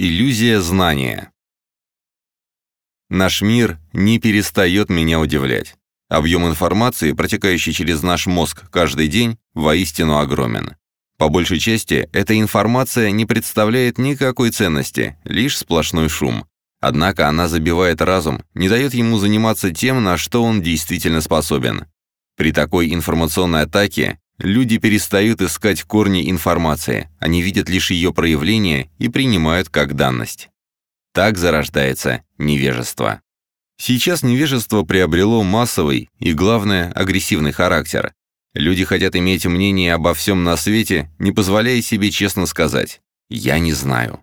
Иллюзия знания. Наш мир не перестает меня удивлять. Объем информации, протекающий через наш мозг каждый день, воистину огромен. По большей части, эта информация не представляет никакой ценности, лишь сплошной шум. Однако она забивает разум, не дает ему заниматься тем, на что он действительно способен. При такой информационной атаке Люди перестают искать корни информации, они видят лишь ее проявление и принимают как данность. Так зарождается невежество. Сейчас невежество приобрело массовый и, главное, агрессивный характер. Люди хотят иметь мнение обо всем на свете, не позволяя себе честно сказать «я не знаю».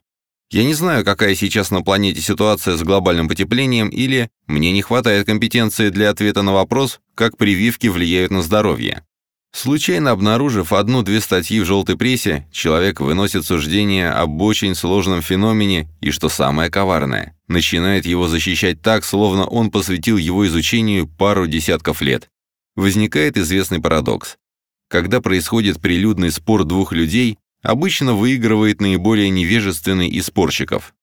Я не знаю, какая сейчас на планете ситуация с глобальным потеплением, или мне не хватает компетенции для ответа на вопрос, как прививки влияют на здоровье. Случайно обнаружив одну-две статьи в желтой прессе, человек выносит суждение об очень сложном феномене и, что самое коварное, начинает его защищать так, словно он посвятил его изучению пару десятков лет. Возникает известный парадокс. Когда происходит прилюдный спор двух людей, обычно выигрывает наиболее невежественный из спорщиков.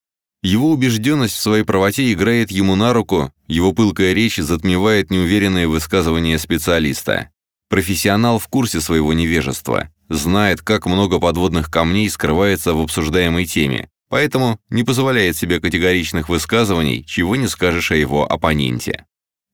Его убежденность в своей правоте играет ему на руку, его пылкая речь затмевает неуверенные высказывания специалиста. Профессионал в курсе своего невежества, знает, как много подводных камней скрывается в обсуждаемой теме, поэтому не позволяет себе категоричных высказываний, чего не скажешь о его оппоненте.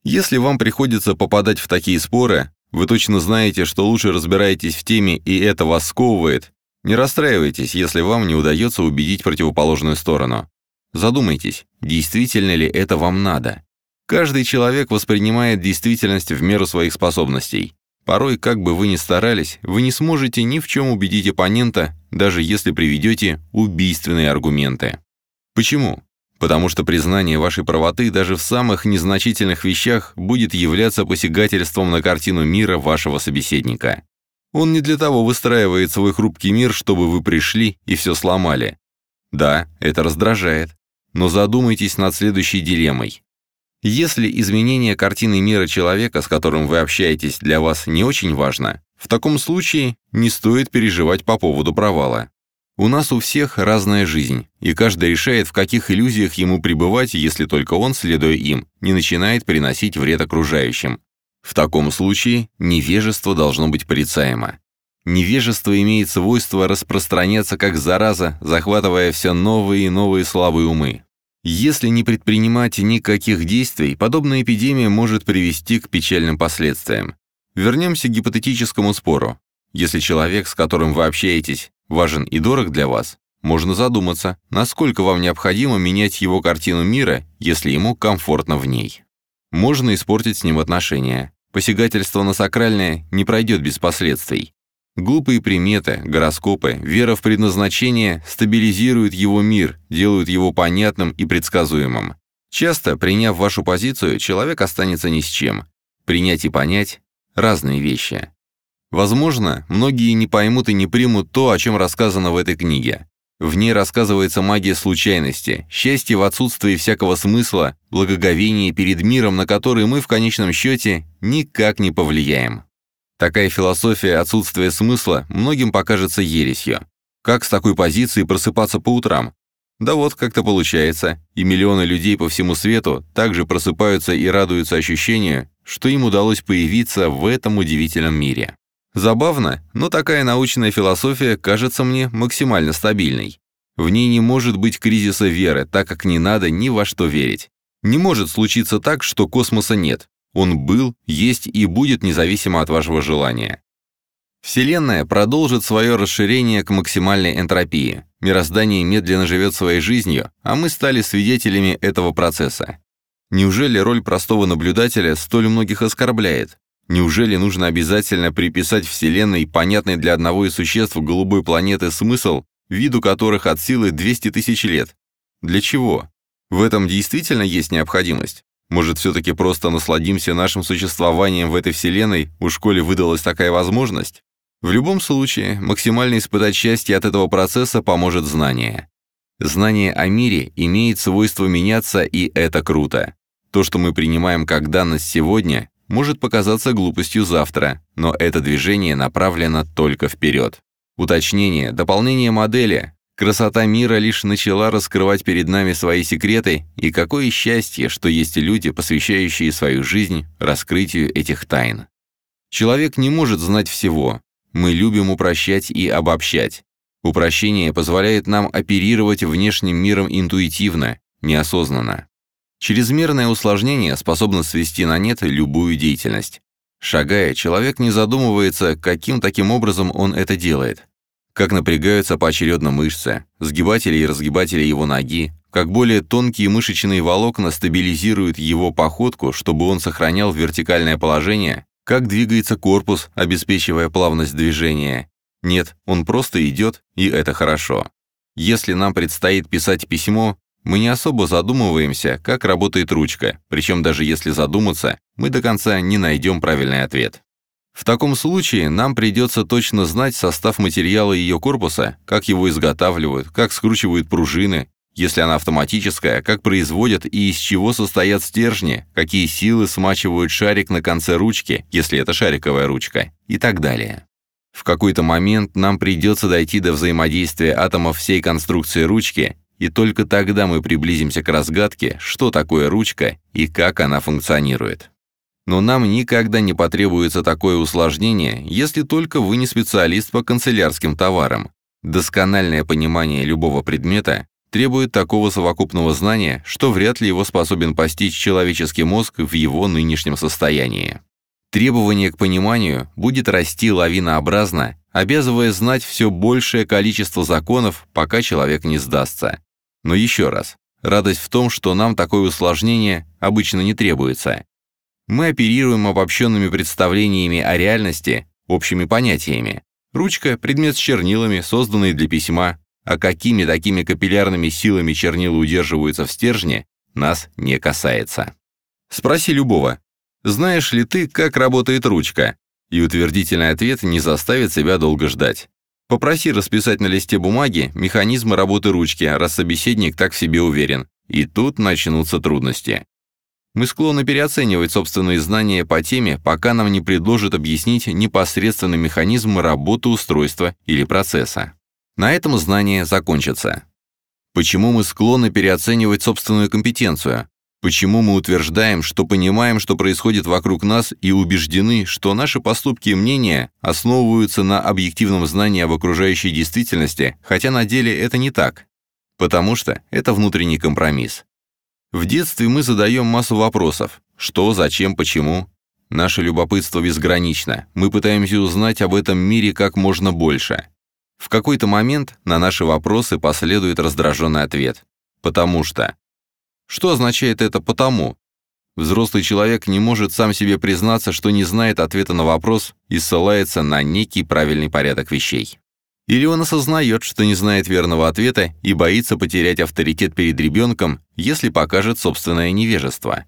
Если вам приходится попадать в такие споры, вы точно знаете, что лучше разбираетесь в теме и это вас сковывает, не расстраивайтесь, если вам не удается убедить противоположную сторону. Задумайтесь, действительно ли это вам надо. Каждый человек воспринимает действительность в меру своих способностей. Порой, как бы вы ни старались, вы не сможете ни в чем убедить оппонента, даже если приведете убийственные аргументы. Почему? Потому что признание вашей правоты даже в самых незначительных вещах будет являться посягательством на картину мира вашего собеседника. Он не для того выстраивает свой хрупкий мир, чтобы вы пришли и все сломали. Да, это раздражает. Но задумайтесь над следующей дилеммой. Если изменение картины мира человека, с которым вы общаетесь, для вас не очень важно, в таком случае не стоит переживать по поводу провала. У нас у всех разная жизнь, и каждый решает, в каких иллюзиях ему пребывать, если только он, следуя им, не начинает приносить вред окружающим. В таком случае невежество должно быть порицаемо. Невежество имеет свойство распространяться как зараза, захватывая все новые и новые слабые умы. Если не предпринимать никаких действий, подобная эпидемия может привести к печальным последствиям. Вернемся к гипотетическому спору. Если человек, с которым вы общаетесь, важен и дорог для вас, можно задуматься, насколько вам необходимо менять его картину мира, если ему комфортно в ней. Можно испортить с ним отношения. Посягательство на сакральное не пройдет без последствий. Глупые приметы, гороскопы, вера в предназначение стабилизируют его мир, делают его понятным и предсказуемым. Часто, приняв вашу позицию, человек останется ни с чем. Принять и понять – разные вещи. Возможно, многие не поймут и не примут то, о чем рассказано в этой книге. В ней рассказывается магия случайности, счастье в отсутствии всякого смысла, благоговение перед миром, на который мы в конечном счете никак не повлияем. Такая философия отсутствия смысла многим покажется ересью. Как с такой позиции просыпаться по утрам? Да вот как-то получается, и миллионы людей по всему свету также просыпаются и радуются ощущению, что им удалось появиться в этом удивительном мире. Забавно, но такая научная философия кажется мне максимально стабильной. В ней не может быть кризиса веры, так как не надо ни во что верить. Не может случиться так, что космоса нет. Он был, есть и будет независимо от вашего желания. Вселенная продолжит свое расширение к максимальной энтропии. Мироздание медленно живет своей жизнью, а мы стали свидетелями этого процесса. Неужели роль простого наблюдателя столь многих оскорбляет? Неужели нужно обязательно приписать Вселенной понятный для одного из существ голубой планеты смысл, виду которых от силы 200 тысяч лет? Для чего? В этом действительно есть необходимость? Может, все-таки просто насладимся нашим существованием в этой вселенной, у школе выдалась такая возможность? В любом случае, максимально испытать счастье от этого процесса поможет знание. Знание о мире имеет свойство меняться, и это круто. То, что мы принимаем как данность сегодня, может показаться глупостью завтра, но это движение направлено только вперед. Уточнение, дополнение модели, Красота мира лишь начала раскрывать перед нами свои секреты, и какое счастье, что есть люди, посвящающие свою жизнь раскрытию этих тайн. Человек не может знать всего. Мы любим упрощать и обобщать. Упрощение позволяет нам оперировать внешним миром интуитивно, неосознанно. Чрезмерное усложнение способно свести на нет любую деятельность. Шагая, человек не задумывается, каким таким образом он это делает. Как напрягаются поочередно мышцы, сгибатели и разгибатели его ноги, как более тонкие мышечные волокна стабилизируют его походку, чтобы он сохранял вертикальное положение, как двигается корпус, обеспечивая плавность движения. Нет, он просто идет, и это хорошо. Если нам предстоит писать письмо, мы не особо задумываемся, как работает ручка, причем даже если задуматься, мы до конца не найдем правильный ответ. В таком случае нам придется точно знать состав материала ее корпуса, как его изготавливают, как скручивают пружины, если она автоматическая, как производят и из чего состоят стержни, какие силы смачивают шарик на конце ручки, если это шариковая ручка, и так далее. В какой-то момент нам придется дойти до взаимодействия атомов всей конструкции ручки и только тогда мы приблизимся к разгадке, что такое ручка и как она функционирует. Но нам никогда не потребуется такое усложнение, если только вы не специалист по канцелярским товарам. Доскональное понимание любого предмета требует такого совокупного знания, что вряд ли его способен постичь человеческий мозг в его нынешнем состоянии. Требование к пониманию будет расти лавинообразно, обязывая знать все большее количество законов, пока человек не сдастся. Но еще раз, радость в том, что нам такое усложнение обычно не требуется. Мы оперируем обобщенными представлениями о реальности, общими понятиями. Ручка – предмет с чернилами, созданный для письма, а какими такими капиллярными силами чернила удерживаются в стержне, нас не касается. Спроси любого, знаешь ли ты, как работает ручка? И утвердительный ответ не заставит себя долго ждать. Попроси расписать на листе бумаги механизмы работы ручки, раз собеседник так в себе уверен. И тут начнутся трудности. Мы склонны переоценивать собственные знания по теме, пока нам не предложат объяснить непосредственно механизм работы устройства или процесса. На этом знание закончится. Почему мы склонны переоценивать собственную компетенцию? Почему мы утверждаем, что понимаем, что происходит вокруг нас, и убеждены, что наши поступки и мнения основываются на объективном знании об окружающей действительности, хотя на деле это не так? Потому что это внутренний компромисс. В детстве мы задаем массу вопросов. Что, зачем, почему? Наше любопытство безгранично. Мы пытаемся узнать об этом мире как можно больше. В какой-то момент на наши вопросы последует раздраженный ответ. Потому что. Что означает это «потому»? Взрослый человек не может сам себе признаться, что не знает ответа на вопрос и ссылается на некий правильный порядок вещей. Или он осознает, что не знает верного ответа и боится потерять авторитет перед ребенком, если покажет собственное невежество.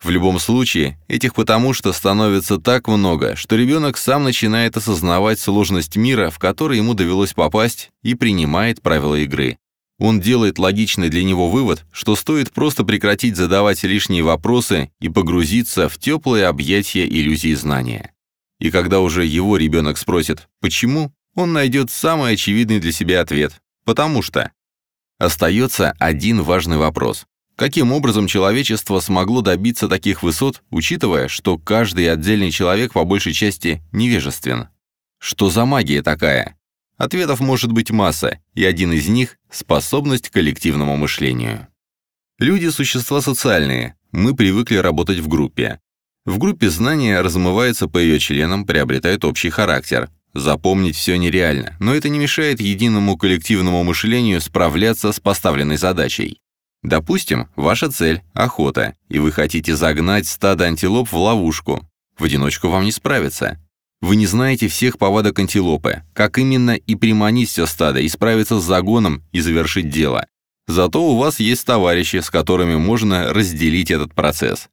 В любом случае, этих потому что становится так много, что ребенок сам начинает осознавать сложность мира, в который ему довелось попасть, и принимает правила игры. Он делает логичный для него вывод, что стоит просто прекратить задавать лишние вопросы и погрузиться в теплые объятия иллюзии знания. И когда уже его ребенок спросит «почему?», он найдет самый очевидный для себя ответ «потому что». Остается один важный вопрос. Каким образом человечество смогло добиться таких высот, учитывая, что каждый отдельный человек по большей части невежествен? Что за магия такая? Ответов может быть масса, и один из них – способность к коллективному мышлению. Люди – существа социальные, мы привыкли работать в группе. В группе знания размываются по ее членам, приобретают общий характер. Запомнить все нереально, но это не мешает единому коллективному мышлению справляться с поставленной задачей. Допустим, ваша цель – охота, и вы хотите загнать стадо антилоп в ловушку. В одиночку вам не справиться. Вы не знаете всех повадок антилопы, как именно и приманить все стадо, и справиться с загоном и завершить дело. Зато у вас есть товарищи, с которыми можно разделить этот процесс.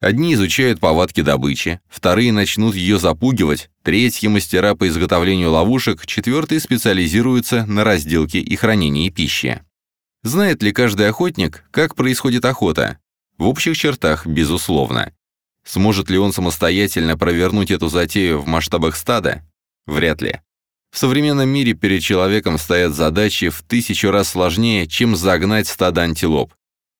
Одни изучают повадки добычи, вторые начнут ее запугивать, третьи – мастера по изготовлению ловушек, четвертые специализируются на разделке и хранении пищи. Знает ли каждый охотник, как происходит охота? В общих чертах, безусловно. Сможет ли он самостоятельно провернуть эту затею в масштабах стада? Вряд ли. В современном мире перед человеком стоят задачи в тысячу раз сложнее, чем загнать стадо антилоп.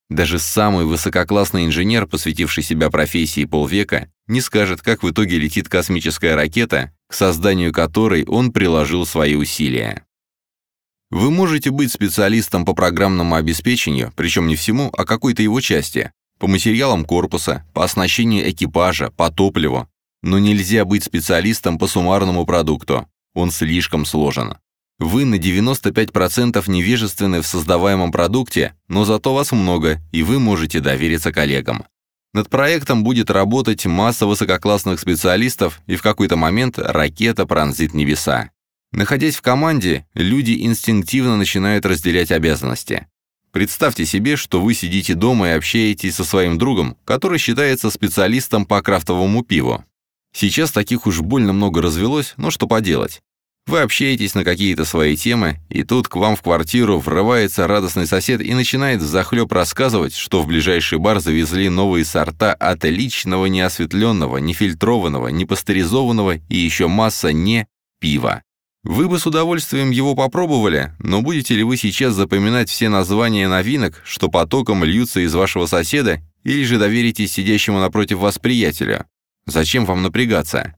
Даже самый высококлассный инженер, посвятивший себя профессии полвека, не скажет, как в итоге летит космическая ракета, к созданию которой он приложил свои усилия. Вы можете быть специалистом по программному обеспечению, причем не всему, а какой-то его части, по материалам корпуса, по оснащению экипажа, по топливу, но нельзя быть специалистом по суммарному продукту, он слишком сложен. Вы на 95% невежественны в создаваемом продукте, но зато вас много, и вы можете довериться коллегам. Над проектом будет работать масса высококлассных специалистов, и в какой-то момент ракета пронзит небеса. Находясь в команде, люди инстинктивно начинают разделять обязанности. Представьте себе, что вы сидите дома и общаетесь со своим другом, который считается специалистом по крафтовому пиву. Сейчас таких уж больно много развелось, но что поделать. Вы общаетесь на какие-то свои темы, и тут к вам в квартиру врывается радостный сосед и начинает захлеб рассказывать, что в ближайший бар завезли новые сорта отличного неосветленного, нефильтрованного, непастеризованного и еще масса не пива. Вы бы с удовольствием его попробовали, но будете ли вы сейчас запоминать все названия новинок, что потоком льются из вашего соседа, или же доверитесь сидящему напротив вас приятелю? Зачем вам напрягаться?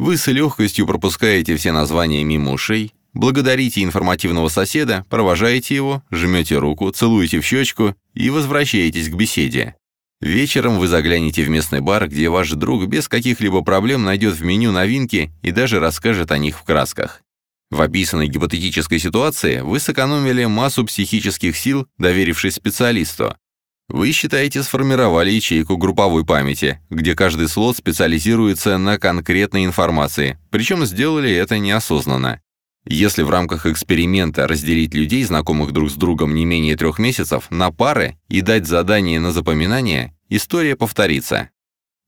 Вы с легкостью пропускаете все названия мимо ушей, благодарите информативного соседа, провожаете его, жмете руку, целуете в щечку и возвращаетесь к беседе. Вечером вы заглянете в местный бар, где ваш друг без каких-либо проблем найдет в меню новинки и даже расскажет о них в красках. В описанной гипотетической ситуации вы сэкономили массу психических сил, доверившись специалисту, вы, считаете, сформировали ячейку групповой памяти, где каждый слот специализируется на конкретной информации, причем сделали это неосознанно. Если в рамках эксперимента разделить людей, знакомых друг с другом не менее трех месяцев, на пары и дать задание на запоминание, история повторится.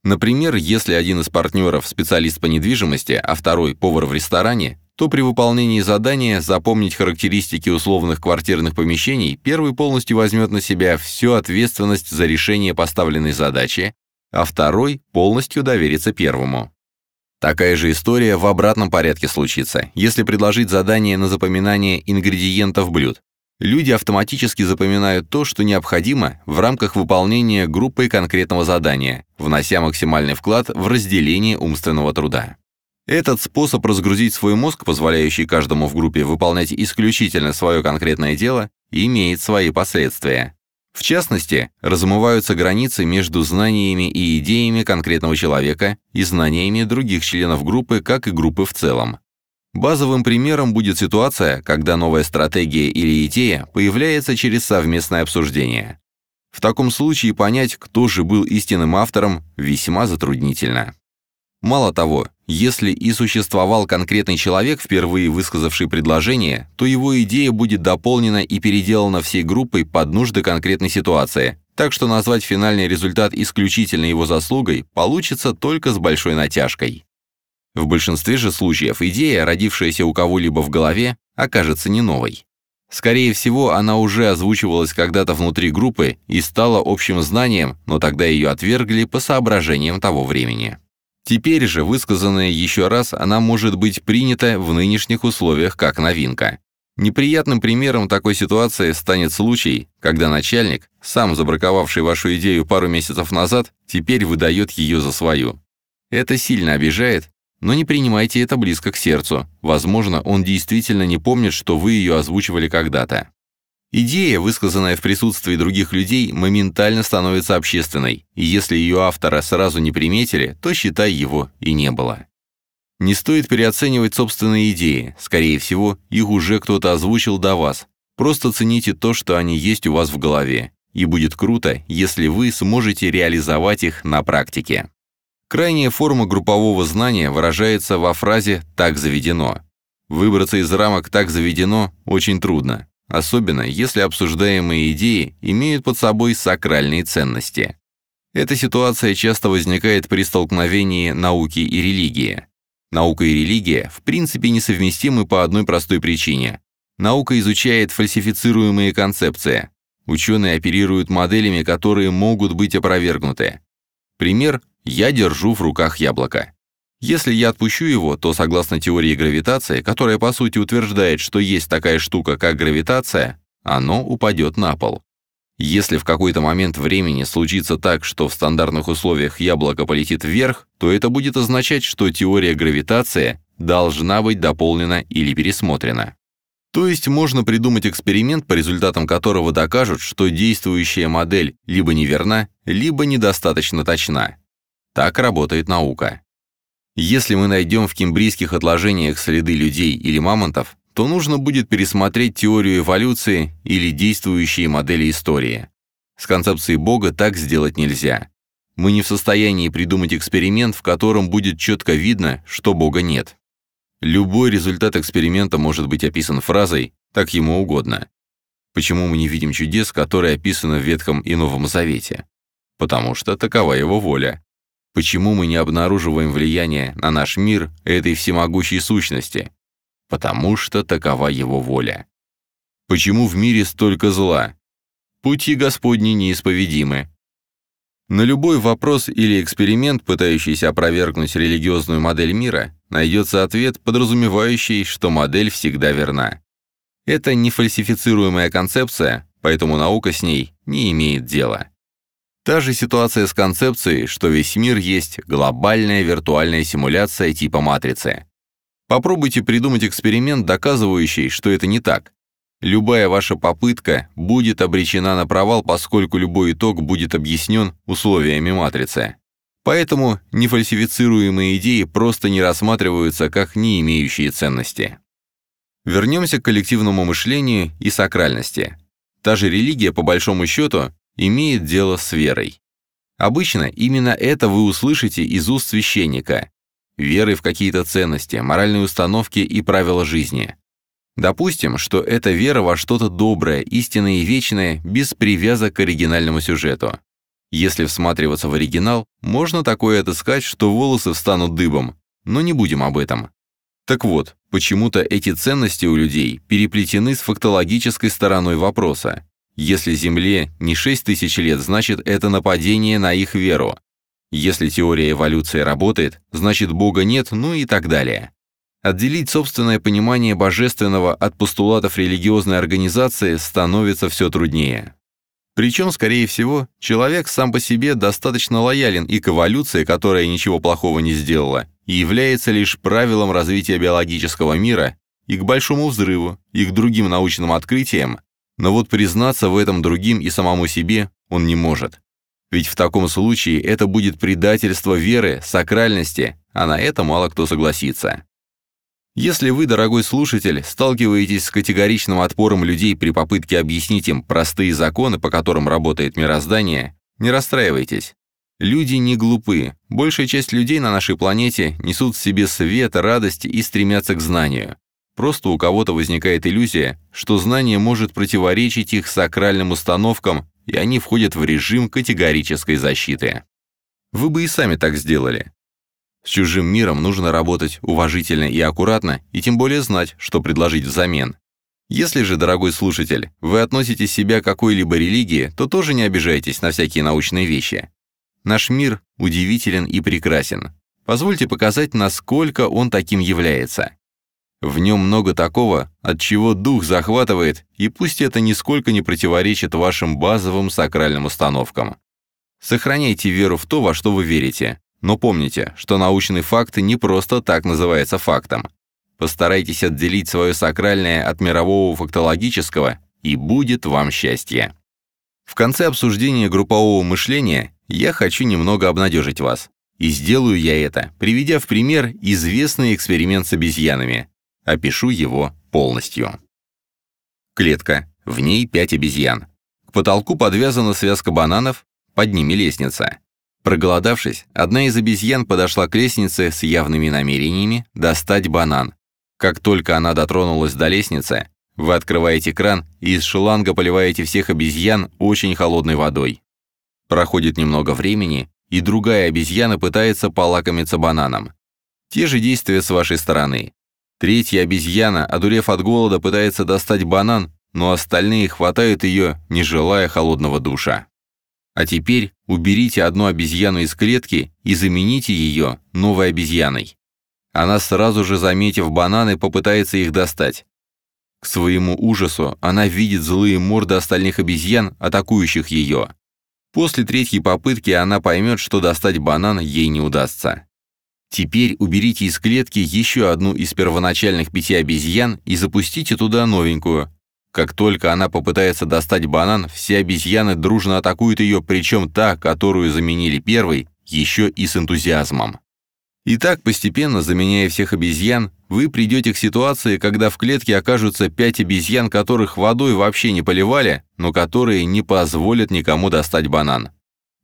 Например, если один из партнеров – специалист по недвижимости, а второй – повар в ресторане, то при выполнении задания запомнить характеристики условных квартирных помещений первый полностью возьмет на себя всю ответственность за решение поставленной задачи, а второй полностью доверится первому. Такая же история в обратном порядке случится, если предложить задание на запоминание ингредиентов блюд. Люди автоматически запоминают то, что необходимо в рамках выполнения группой конкретного задания, внося максимальный вклад в разделение умственного труда. Этот способ разгрузить свой мозг, позволяющий каждому в группе выполнять исключительно свое конкретное дело, имеет свои последствия. В частности, размываются границы между знаниями и идеями конкретного человека и знаниями других членов группы, как и группы в целом. Базовым примером будет ситуация, когда новая стратегия или идея появляется через совместное обсуждение. В таком случае понять, кто же был истинным автором, весьма затруднительно. Мало того, если и существовал конкретный человек, впервые высказавший предложение, то его идея будет дополнена и переделана всей группой под нужды конкретной ситуации, так что назвать финальный результат исключительно его заслугой получится только с большой натяжкой. В большинстве же случаев идея, родившаяся у кого-либо в голове, окажется не новой. Скорее всего, она уже озвучивалась когда-то внутри группы и стала общим знанием, но тогда ее отвергли по соображениям того времени. Теперь же, высказанная еще раз, она может быть принята в нынешних условиях как новинка. Неприятным примером такой ситуации станет случай, когда начальник, сам забраковавший вашу идею пару месяцев назад, теперь выдает ее за свою. Это сильно обижает, но не принимайте это близко к сердцу. Возможно, он действительно не помнит, что вы ее озвучивали когда-то. Идея, высказанная в присутствии других людей, моментально становится общественной, и если ее автора сразу не приметили, то считай его и не было. Не стоит переоценивать собственные идеи, скорее всего, их уже кто-то озвучил до вас. Просто цените то, что они есть у вас в голове, и будет круто, если вы сможете реализовать их на практике. Крайняя форма группового знания выражается во фразе «так заведено». Выбраться из рамок «так заведено» очень трудно особенно если обсуждаемые идеи имеют под собой сакральные ценности. Эта ситуация часто возникает при столкновении науки и религии. Наука и религия в принципе несовместимы по одной простой причине. Наука изучает фальсифицируемые концепции. Ученые оперируют моделями, которые могут быть опровергнуты. Пример – я держу в руках яблоко. Если я отпущу его, то согласно теории гравитации, которая по сути утверждает, что есть такая штука, как гравитация, оно упадет на пол. Если в какой-то момент времени случится так, что в стандартных условиях яблоко полетит вверх, то это будет означать, что теория гравитации должна быть дополнена или пересмотрена. То есть можно придумать эксперимент, по результатам которого докажут, что действующая модель либо неверна, либо недостаточно точна. Так работает наука. Если мы найдем в кембрийских отложениях следы людей или мамонтов, то нужно будет пересмотреть теорию эволюции или действующие модели истории. С концепцией Бога так сделать нельзя. Мы не в состоянии придумать эксперимент, в котором будет четко видно, что Бога нет. Любой результат эксперимента может быть описан фразой «так ему угодно». Почему мы не видим чудес, которые описаны в Ветхом и Новом Завете? Потому что такова его воля. Почему мы не обнаруживаем влияние на наш мир этой всемогущей сущности? Потому что такова его воля. Почему в мире столько зла? Пути Господни неисповедимы. На любой вопрос или эксперимент, пытающийся опровергнуть религиозную модель мира, найдется ответ, подразумевающий, что модель всегда верна. Это нефальсифицируемая концепция, поэтому наука с ней не имеет дела. Та же ситуация с концепцией, что весь мир есть глобальная виртуальная симуляция типа матрицы. Попробуйте придумать эксперимент, доказывающий, что это не так. Любая ваша попытка будет обречена на провал, поскольку любой итог будет объяснен условиями матрицы. Поэтому нефальсифицируемые идеи просто не рассматриваются как не имеющие ценности. Вернемся к коллективному мышлению и сакральности. Та же религия, по большому счету, имеет дело с верой. Обычно именно это вы услышите из уст священника. Верой в какие-то ценности, моральные установки и правила жизни. Допустим, что это вера во что-то доброе, истинное и вечное, без привязок к оригинальному сюжету. Если всматриваться в оригинал, можно такое отыскать, что волосы встанут дыбом, но не будем об этом. Так вот, почему-то эти ценности у людей переплетены с фактологической стороной вопроса. Если Земле не 6 тысяч лет, значит это нападение на их веру. Если теория эволюции работает, значит Бога нет, ну и так далее. Отделить собственное понимание божественного от постулатов религиозной организации становится все труднее. Причем, скорее всего, человек сам по себе достаточно лоялен и к эволюции, которая ничего плохого не сделала, и является лишь правилом развития биологического мира, и к большому взрыву, и к другим научным открытиям, но вот признаться в этом другим и самому себе он не может. Ведь в таком случае это будет предательство веры, сакральности, а на это мало кто согласится. Если вы, дорогой слушатель, сталкиваетесь с категоричным отпором людей при попытке объяснить им простые законы, по которым работает мироздание, не расстраивайтесь. Люди не глупы. Большая часть людей на нашей планете несут в себе свет, радость и стремятся к знанию. Просто у кого-то возникает иллюзия, что знание может противоречить их сакральным установкам, и они входят в режим категорической защиты. Вы бы и сами так сделали. С чужим миром нужно работать уважительно и аккуратно, и тем более знать, что предложить взамен. Если же, дорогой слушатель, вы относите себя к какой-либо религии, то тоже не обижайтесь на всякие научные вещи. Наш мир удивителен и прекрасен. Позвольте показать, насколько он таким является. В нем много такого, от чего дух захватывает, и пусть это нисколько не противоречит вашим базовым сакральным установкам. Сохраняйте веру в то, во что вы верите, но помните, что научный факт не просто так называется фактом. Постарайтесь отделить свое сакральное от мирового фактологического, и будет вам счастье. В конце обсуждения группового мышления я хочу немного обнадежить вас. И сделаю я это, приведя в пример известный эксперимент с обезьянами. Опишу его полностью. Клетка. В ней пять обезьян. К потолку подвязана связка бананов, под ними лестница. Проголодавшись, одна из обезьян подошла к лестнице с явными намерениями достать банан. Как только она дотронулась до лестницы, вы открываете кран и из шланга поливаете всех обезьян очень холодной водой. Проходит немного времени, и другая обезьяна пытается полакомиться бананом. Те же действия с вашей стороны. Третья обезьяна, одурев от голода, пытается достать банан, но остальные хватают ее, не желая холодного душа. А теперь уберите одну обезьяну из клетки и замените ее новой обезьяной. Она сразу же, заметив бананы, попытается их достать. К своему ужасу она видит злые морды остальных обезьян, атакующих ее. После третьей попытки она поймет, что достать банан ей не удастся. Теперь уберите из клетки еще одну из первоначальных пяти обезьян и запустите туда новенькую. Как только она попытается достать банан, все обезьяны дружно атакуют ее, причем та, которую заменили первой, еще и с энтузиазмом. И так, постепенно заменяя всех обезьян, вы придете к ситуации, когда в клетке окажутся пять обезьян, которых водой вообще не поливали, но которые не позволят никому достать банан.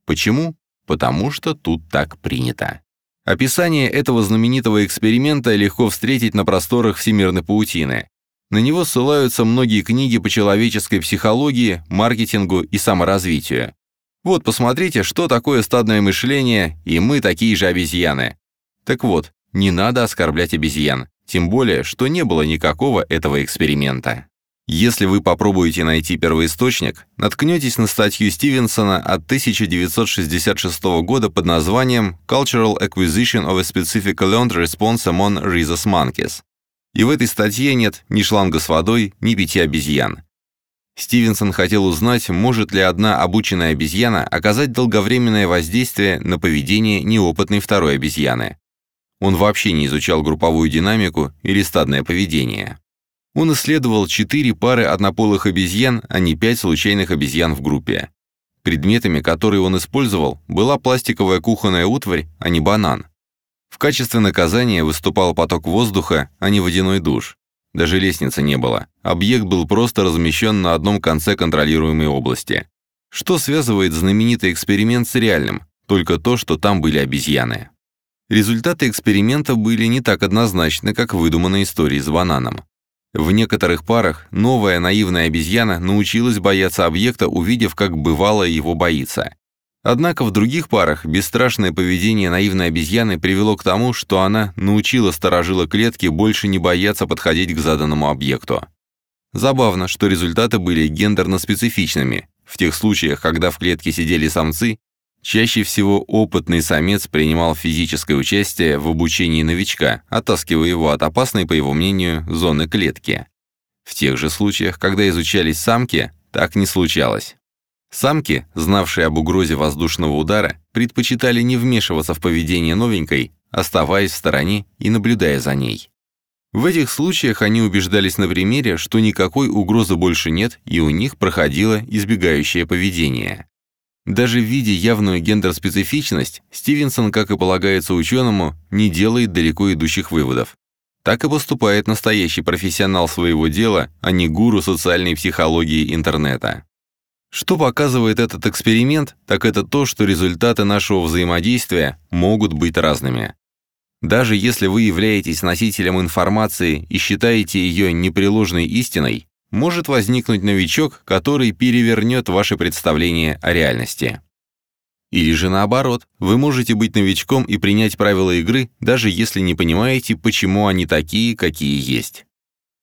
Почему? Потому что тут так принято. Описание этого знаменитого эксперимента легко встретить на просторах всемирной паутины. На него ссылаются многие книги по человеческой психологии, маркетингу и саморазвитию. Вот посмотрите, что такое стадное мышление, и мы такие же обезьяны. Так вот, не надо оскорблять обезьян, тем более, что не было никакого этого эксперимента. Если вы попробуете найти первоисточник, наткнетесь на статью Стивенсона от 1966 года под названием «Cultural Acquisition of a Specific Learned Response Among Rhesus Monkeys». И в этой статье нет ни шланга с водой, ни пяти обезьян. Стивенсон хотел узнать, может ли одна обученная обезьяна оказать долговременное воздействие на поведение неопытной второй обезьяны. Он вообще не изучал групповую динамику или стадное поведение. Он исследовал четыре пары однополых обезьян, а не пять случайных обезьян в группе. Предметами, которые он использовал, была пластиковая кухонная утварь, а не банан. В качестве наказания выступал поток воздуха, а не водяной душ. Даже лестницы не было. Объект был просто размещен на одном конце контролируемой области. Что связывает знаменитый эксперимент с реальным? Только то, что там были обезьяны. Результаты эксперимента были не так однозначны, как выдуманная история с бананом. В некоторых парах новая наивная обезьяна научилась бояться объекта, увидев, как бывало его боится. Однако в других парах бесстрашное поведение наивной обезьяны привело к тому, что она научила сторожила клетки больше не бояться подходить к заданному объекту. Забавно, что результаты были гендерно-специфичными. В тех случаях, когда в клетке сидели самцы, Чаще всего опытный самец принимал физическое участие в обучении новичка, оттаскивая его от опасной, по его мнению, зоны клетки. В тех же случаях, когда изучались самки, так не случалось. Самки, знавшие об угрозе воздушного удара, предпочитали не вмешиваться в поведение новенькой, оставаясь в стороне и наблюдая за ней. В этих случаях они убеждались на примере, что никакой угрозы больше нет, и у них проходило избегающее поведение. Даже видя явную гендер-специфичность, Стивенсон, как и полагается ученому, не делает далеко идущих выводов. Так и поступает настоящий профессионал своего дела, а не гуру социальной психологии интернета. Что показывает этот эксперимент, так это то, что результаты нашего взаимодействия могут быть разными. Даже если вы являетесь носителем информации и считаете ее непреложной истиной, может возникнуть новичок, который перевернет ваше представление о реальности. Или же наоборот, вы можете быть новичком и принять правила игры, даже если не понимаете, почему они такие, какие есть.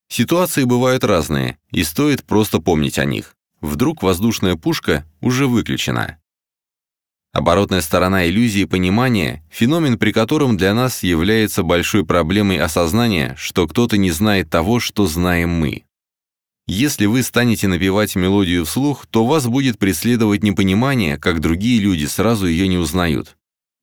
Ситуации бывают разные, и стоит просто помнить о них. Вдруг воздушная пушка уже выключена. Оборотная сторона иллюзии понимания – феномен, при котором для нас является большой проблемой осознания, что кто-то не знает того, что знаем мы. Если вы станете напевать мелодию вслух, то вас будет преследовать непонимание, как другие люди сразу ее не узнают.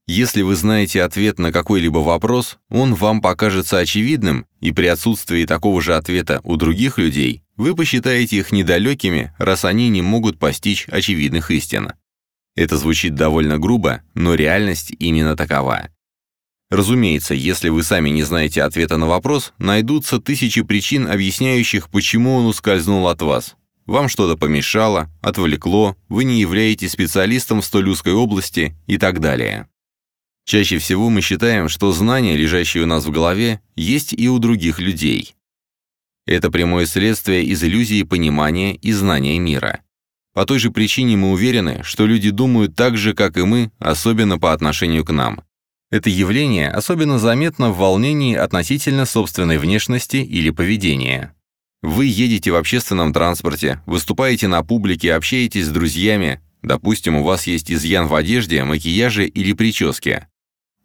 Если вы знаете ответ на какой-либо вопрос, он вам покажется очевидным, и при отсутствии такого же ответа у других людей вы посчитаете их недалекими, раз они не могут постичь очевидных истин. Это звучит довольно грубо, но реальность именно такова. Разумеется, если вы сами не знаете ответа на вопрос, найдутся тысячи причин, объясняющих, почему он ускользнул от вас. Вам что-то помешало, отвлекло, вы не являетесь специалистом в столь узкой области и так далее. Чаще всего мы считаем, что знания, лежащие у нас в голове, есть и у других людей. Это прямое следствие из иллюзии понимания и знания мира. По той же причине мы уверены, что люди думают так же, как и мы, особенно по отношению к нам. Это явление особенно заметно в волнении относительно собственной внешности или поведения. Вы едете в общественном транспорте, выступаете на публике, общаетесь с друзьями. Допустим, у вас есть изъян в одежде, макияже или прическе.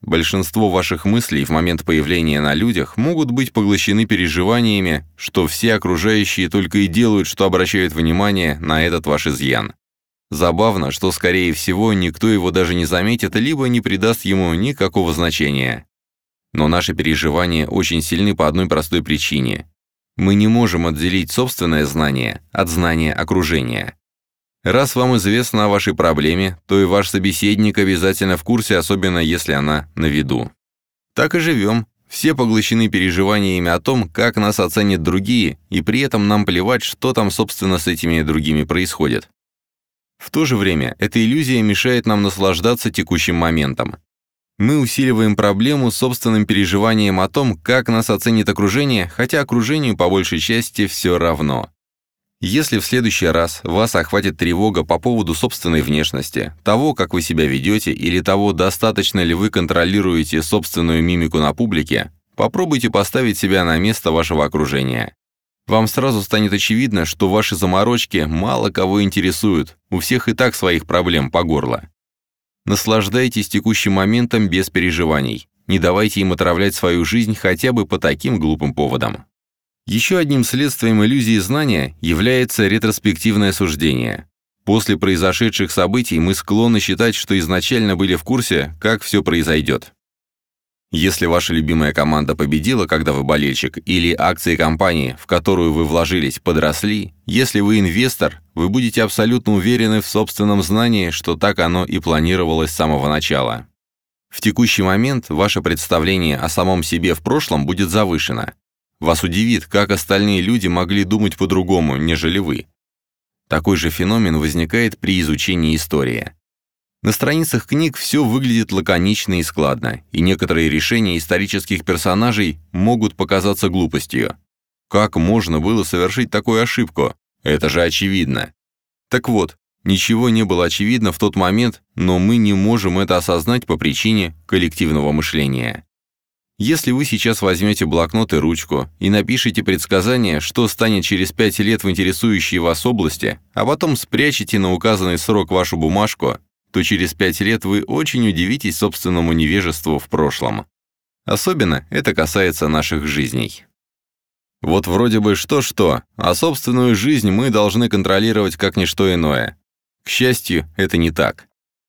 Большинство ваших мыслей в момент появления на людях могут быть поглощены переживаниями, что все окружающие только и делают, что обращают внимание на этот ваш изъян. Забавно, что, скорее всего, никто его даже не заметит, либо не придаст ему никакого значения. Но наши переживания очень сильны по одной простой причине. Мы не можем отделить собственное знание от знания окружения. Раз вам известно о вашей проблеме, то и ваш собеседник обязательно в курсе, особенно если она на виду. Так и живем. Все поглощены переживаниями о том, как нас оценят другие, и при этом нам плевать, что там, собственно, с этими другими происходит. В то же время эта иллюзия мешает нам наслаждаться текущим моментом. Мы усиливаем проблему собственным переживанием о том, как нас оценит окружение, хотя окружению по большей части все равно. Если в следующий раз вас охватит тревога по поводу собственной внешности, того, как вы себя ведете, или того, достаточно ли вы контролируете собственную мимику на публике, попробуйте поставить себя на место вашего окружения. Вам сразу станет очевидно, что ваши заморочки мало кого интересуют, у всех и так своих проблем по горло. Наслаждайтесь текущим моментом без переживаний. Не давайте им отравлять свою жизнь хотя бы по таким глупым поводам. Еще одним следствием иллюзии знания является ретроспективное суждение. После произошедших событий мы склонны считать, что изначально были в курсе, как все произойдет. Если ваша любимая команда победила, когда вы болельщик, или акции компании, в которую вы вложились, подросли, если вы инвестор, вы будете абсолютно уверены в собственном знании, что так оно и планировалось с самого начала. В текущий момент ваше представление о самом себе в прошлом будет завышено. Вас удивит, как остальные люди могли думать по-другому, нежели вы. Такой же феномен возникает при изучении истории. На страницах книг все выглядит лаконично и складно, и некоторые решения исторических персонажей могут показаться глупостью. Как можно было совершить такую ошибку? Это же очевидно. Так вот, ничего не было очевидно в тот момент, но мы не можем это осознать по причине коллективного мышления. Если вы сейчас возьмете блокнот и ручку и напишите предсказание, что станет через пять лет в интересующей вас области, а потом спрячете на указанный срок вашу бумажку, то через пять лет вы очень удивитесь собственному невежеству в прошлом. Особенно это касается наших жизней. Вот вроде бы что-что, а собственную жизнь мы должны контролировать как ничто иное. К счастью, это не так.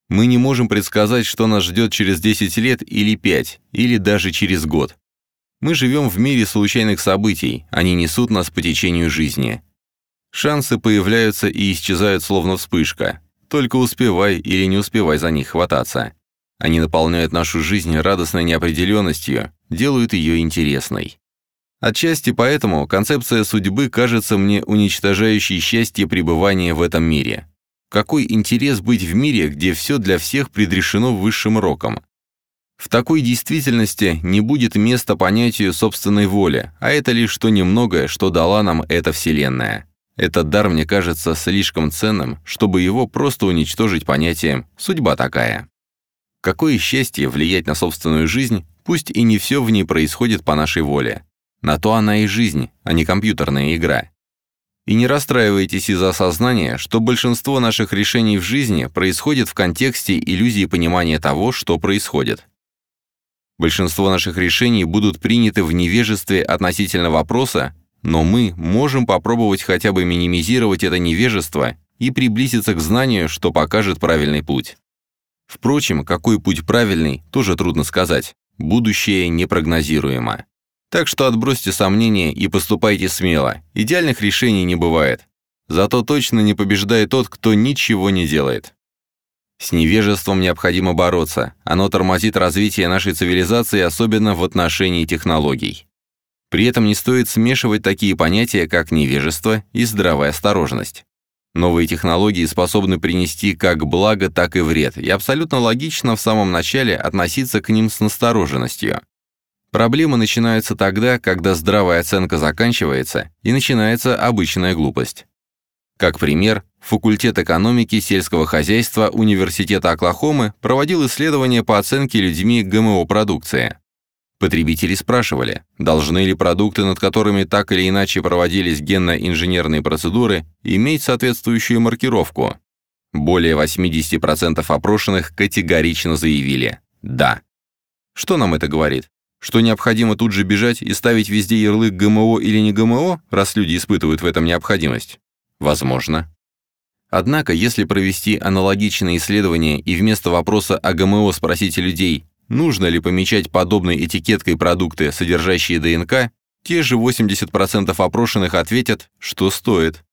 Мы не можем предсказать, что нас ждет через 10 лет или 5, или даже через год. Мы живем в мире случайных событий, они несут нас по течению жизни. Шансы появляются и исчезают словно вспышка. Только успевай или не успевай за них хвататься. Они наполняют нашу жизнь радостной неопределенностью, делают ее интересной. Отчасти поэтому концепция судьбы кажется мне уничтожающей счастье пребывания в этом мире. Какой интерес быть в мире, где все для всех предрешено высшим роком? В такой действительности не будет места понятию собственной воли, а это лишь то немногое, что дала нам эта Вселенная. Этот дар мне кажется слишком ценным, чтобы его просто уничтожить понятием «судьба такая». Какое счастье влиять на собственную жизнь, пусть и не все в ней происходит по нашей воле. На то она и жизнь, а не компьютерная игра. И не расстраивайтесь из-за осознания, что большинство наших решений в жизни происходит в контексте иллюзии понимания того, что происходит. Большинство наших решений будут приняты в невежестве относительно вопроса, но мы можем попробовать хотя бы минимизировать это невежество и приблизиться к знанию, что покажет правильный путь. Впрочем, какой путь правильный, тоже трудно сказать. Будущее непрогнозируемо. Так что отбросьте сомнения и поступайте смело. Идеальных решений не бывает. Зато точно не побеждает тот, кто ничего не делает. С невежеством необходимо бороться. Оно тормозит развитие нашей цивилизации, особенно в отношении технологий. При этом не стоит смешивать такие понятия, как невежество и здравая осторожность. Новые технологии способны принести как благо, так и вред, и абсолютно логично в самом начале относиться к ним с настороженностью. Проблемы начинаются тогда, когда здравая оценка заканчивается и начинается обычная глупость. Как пример, факультет экономики сельского хозяйства Университета Оклахомы проводил исследование по оценке людьми ГМО-продукции. Потребители спрашивали, должны ли продукты, над которыми так или иначе проводились генно-инженерные процедуры, иметь соответствующую маркировку. Более 80% опрошенных категорично заявили «да». Что нам это говорит? Что необходимо тут же бежать и ставить везде ярлык ГМО или не ГМО, раз люди испытывают в этом необходимость? Возможно. Однако, если провести аналогичные исследования и вместо вопроса о ГМО спросить людей, нужно ли помечать подобной этикеткой продукты, содержащие ДНК, те же 80% опрошенных ответят, что стоит.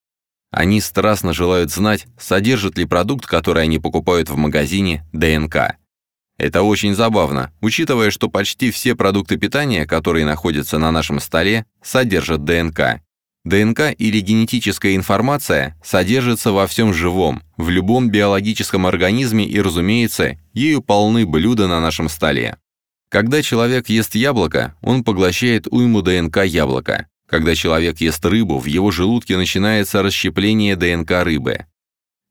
Они страстно желают знать, содержит ли продукт, который они покупают в магазине, ДНК. Это очень забавно, учитывая, что почти все продукты питания, которые находятся на нашем столе, содержат ДНК. ДНК или генетическая информация содержится во всем живом, в любом биологическом организме и, разумеется, ею полны блюда на нашем столе. Когда человек ест яблоко, он поглощает уйму ДНК яблока. Когда человек ест рыбу, в его желудке начинается расщепление ДНК рыбы.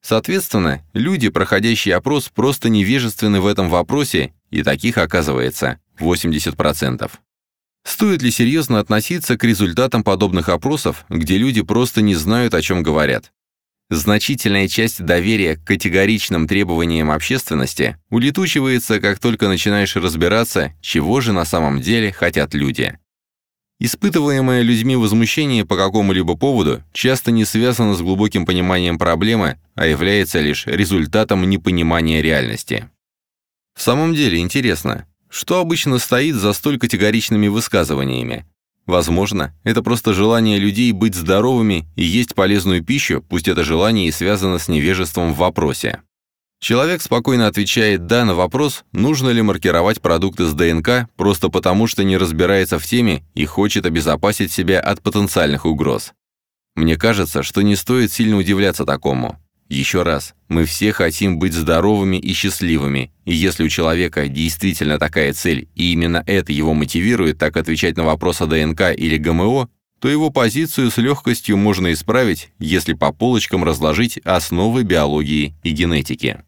Соответственно, люди, проходящие опрос, просто невежественны в этом вопросе, и таких оказывается 80%. Стоит ли серьезно относиться к результатам подобных опросов, где люди просто не знают, о чем говорят? Значительная часть доверия к категоричным требованиям общественности улетучивается, как только начинаешь разбираться, чего же на самом деле хотят люди. Испытываемое людьми возмущение по какому-либо поводу часто не связано с глубоким пониманием проблемы, а является лишь результатом непонимания реальности. В самом деле интересно, что обычно стоит за столь категоричными высказываниями? Возможно, это просто желание людей быть здоровыми и есть полезную пищу, пусть это желание и связано с невежеством в вопросе. Человек спокойно отвечает «да» на вопрос, нужно ли маркировать продукты с ДНК, просто потому что не разбирается в теме и хочет обезопасить себя от потенциальных угроз. Мне кажется, что не стоит сильно удивляться такому. Еще раз, мы все хотим быть здоровыми и счастливыми, и если у человека действительно такая цель, и именно это его мотивирует так отвечать на вопрос о ДНК или ГМО, то его позицию с легкостью можно исправить, если по полочкам разложить основы биологии и генетики.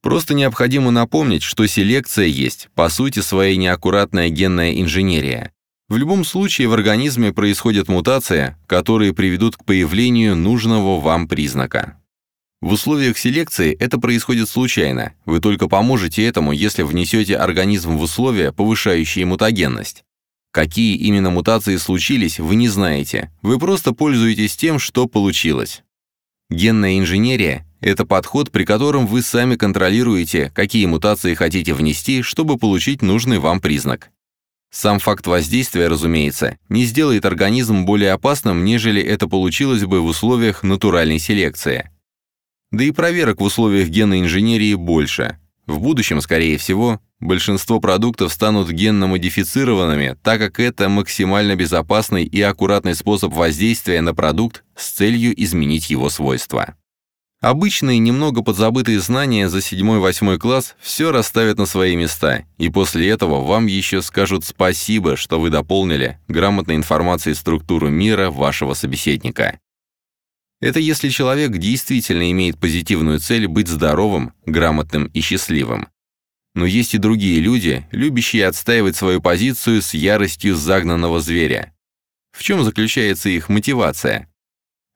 Просто необходимо напомнить, что селекция есть, по сути своей неаккуратная генная инженерия. В любом случае в организме происходит мутация, которые приведут к появлению нужного вам признака. В условиях селекции это происходит случайно, вы только поможете этому, если внесете организм в условия, повышающие мутагенность. Какие именно мутации случились, вы не знаете, вы просто пользуетесь тем, что получилось. Генная инженерия – это подход, при котором вы сами контролируете, какие мутации хотите внести, чтобы получить нужный вам признак. Сам факт воздействия, разумеется, не сделает организм более опасным, нежели это получилось бы в условиях натуральной селекции. Да и проверок в условиях генной инженерии больше. В будущем, скорее всего, большинство продуктов станут генно-модифицированными, так как это максимально безопасный и аккуратный способ воздействия на продукт с целью изменить его свойства. Обычные, немного подзабытые знания за 7-8 класс все расставят на свои места, и после этого вам еще скажут спасибо, что вы дополнили грамотной информацией структуру мира вашего собеседника. Это если человек действительно имеет позитивную цель быть здоровым, грамотным и счастливым. Но есть и другие люди, любящие отстаивать свою позицию с яростью загнанного зверя. В чем заключается их мотивация?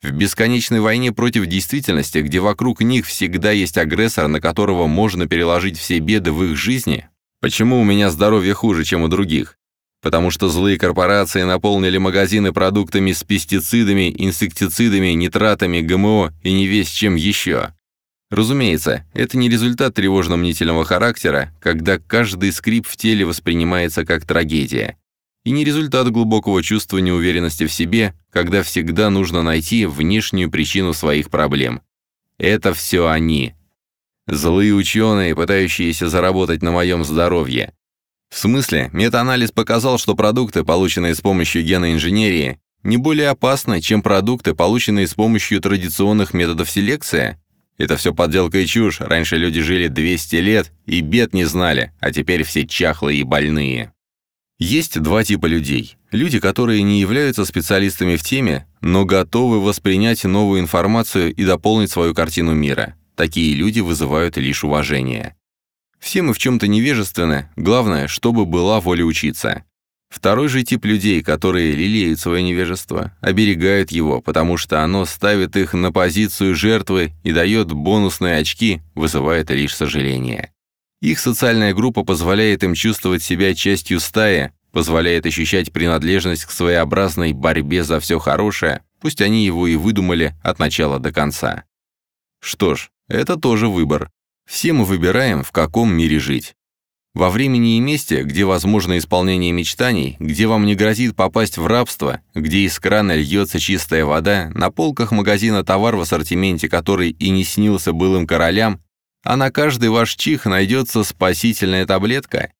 В бесконечной войне против действительности, где вокруг них всегда есть агрессор, на которого можно переложить все беды в их жизни, почему у меня здоровье хуже, чем у других? Потому что злые корпорации наполнили магазины продуктами с пестицидами, инсектицидами, нитратами, ГМО и не весь чем еще. Разумеется, это не результат тревожно-мнительного характера, когда каждый скрип в теле воспринимается как трагедия. И не результат глубокого чувства неуверенности в себе, когда всегда нужно найти внешнюю причину своих проблем. Это все они. Злые ученые, пытающиеся заработать на моем здоровье. В смысле, метаанализ показал, что продукты, полученные с помощью геноинженерии, не более опасны, чем продукты, полученные с помощью традиционных методов селекции? Это все подделка и чушь. Раньше люди жили 200 лет и бед не знали, а теперь все чахлые и больные. Есть два типа людей. Люди, которые не являются специалистами в теме, но готовы воспринять новую информацию и дополнить свою картину мира. Такие люди вызывают лишь уважение. Все мы в чем-то невежественны, главное, чтобы была воля учиться. Второй же тип людей, которые лелеют свое невежество, оберегают его, потому что оно ставит их на позицию жертвы и дает бонусные очки, вызывает лишь сожаление. Их социальная группа позволяет им чувствовать себя частью стаи, позволяет ощущать принадлежность к своеобразной борьбе за все хорошее, пусть они его и выдумали от начала до конца. Что ж, это тоже выбор. Все мы выбираем, в каком мире жить. Во времени и месте, где возможно исполнение мечтаний, где вам не грозит попасть в рабство, где из крана льется чистая вода, на полках магазина товар в ассортименте, который и не снился былым королям, а на каждый ваш чих найдется спасительная таблетка,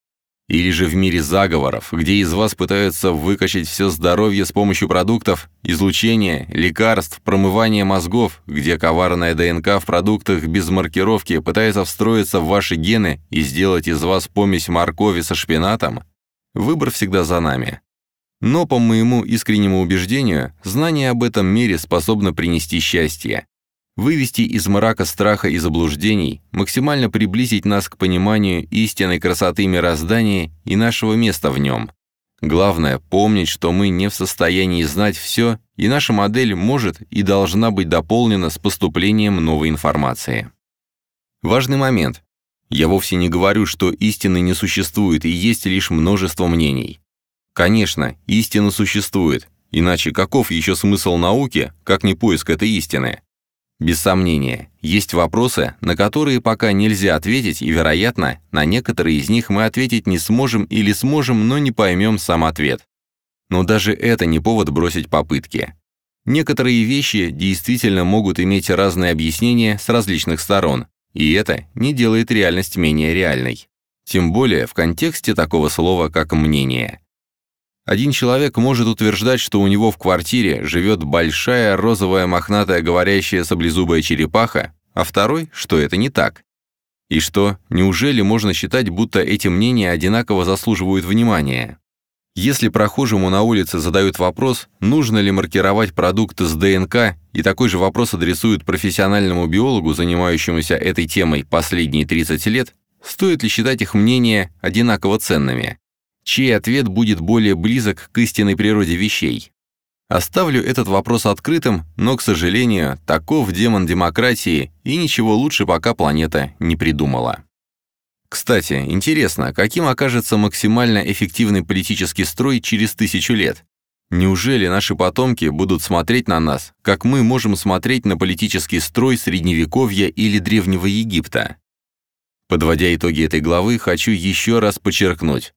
или же в мире заговоров, где из вас пытаются выкачать все здоровье с помощью продуктов, излучения, лекарств, промывания мозгов, где коварная ДНК в продуктах без маркировки пытается встроиться в ваши гены и сделать из вас помесь моркови со шпинатом, выбор всегда за нами. Но, по моему искреннему убеждению, знание об этом мире способно принести счастье вывести из мрака страха и заблуждений, максимально приблизить нас к пониманию истинной красоты мироздания и нашего места в нем. Главное – помнить, что мы не в состоянии знать все, и наша модель может и должна быть дополнена с поступлением новой информации. Важный момент. Я вовсе не говорю, что истины не существует и есть лишь множество мнений. Конечно, истина существует, иначе каков еще смысл науки, как не поиск этой истины? Без сомнения, есть вопросы, на которые пока нельзя ответить, и, вероятно, на некоторые из них мы ответить не сможем или сможем, но не поймем сам ответ. Но даже это не повод бросить попытки. Некоторые вещи действительно могут иметь разные объяснения с различных сторон, и это не делает реальность менее реальной. Тем более в контексте такого слова, как «мнение». Один человек может утверждать, что у него в квартире живет большая розовая мохнатая говорящая саблезубая черепаха, а второй, что это не так. И что, неужели можно считать, будто эти мнения одинаково заслуживают внимания? Если прохожему на улице задают вопрос, нужно ли маркировать продукты с ДНК, и такой же вопрос адресуют профессиональному биологу, занимающемуся этой темой последние 30 лет, стоит ли считать их мнения одинаково ценными? Чей ответ будет более близок к истинной природе вещей. Оставлю этот вопрос открытым, но, к сожалению, таков демон демократии, и ничего лучше пока планета не придумала. Кстати, интересно, каким окажется максимально эффективный политический строй через тысячу лет? Неужели наши потомки будут смотреть на нас, как мы можем смотреть на политический строй Средневековья или Древнего Египта? Подводя итоги этой главы, хочу еще раз подчеркнуть,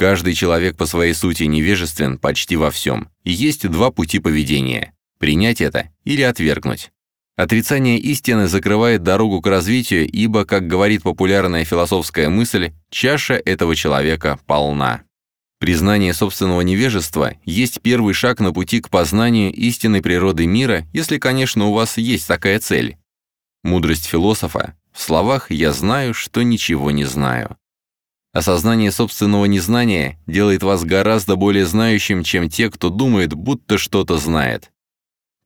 Каждый человек по своей сути невежествен почти во всем. И есть два пути поведения – принять это или отвергнуть. Отрицание истины закрывает дорогу к развитию, ибо, как говорит популярная философская мысль, чаша этого человека полна. Признание собственного невежества есть первый шаг на пути к познанию истинной природы мира, если, конечно, у вас есть такая цель. Мудрость философа в словах «я знаю, что ничего не знаю». Осознание собственного незнания делает вас гораздо более знающим, чем те, кто думает, будто что-то знает.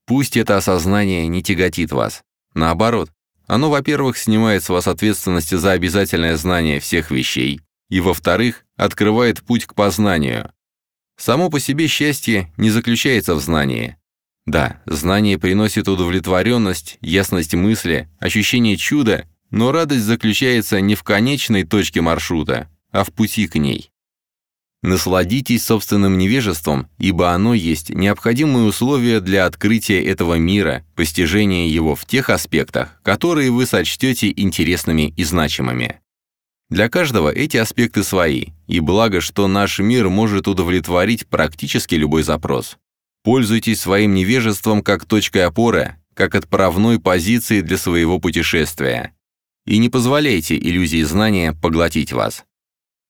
Пусть это осознание не тяготит вас. Наоборот, оно, во-первых, снимает с вас ответственность за обязательное знание всех вещей, и, во-вторых, открывает путь к познанию. Само по себе счастье не заключается в знании. Да, знание приносит удовлетворенность, ясность мысли, ощущение чуда, но радость заключается не в конечной точке маршрута, а в пути к ней. Насладитесь собственным невежеством, ибо оно есть необходимые условия для открытия этого мира, постижения его в тех аспектах, которые вы сочтете интересными и значимыми. Для каждого эти аспекты свои, и благо, что наш мир может удовлетворить практически любой запрос. Пользуйтесь своим невежеством как точкой опоры, как отправной позицией для своего путешествия. И не позволяйте иллюзии знания поглотить вас.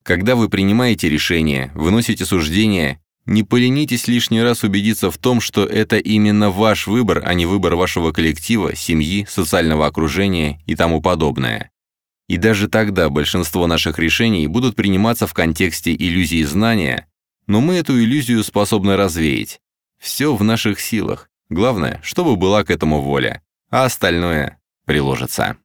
Когда вы принимаете решение, выносите суждение, не поленитесь лишний раз убедиться в том, что это именно ваш выбор, а не выбор вашего коллектива, семьи, социального окружения и тому подобное. И даже тогда большинство наших решений будут приниматься в контексте иллюзии знания, но мы эту иллюзию способны развеять. Все в наших силах. Главное, чтобы была к этому воля, а остальное приложится.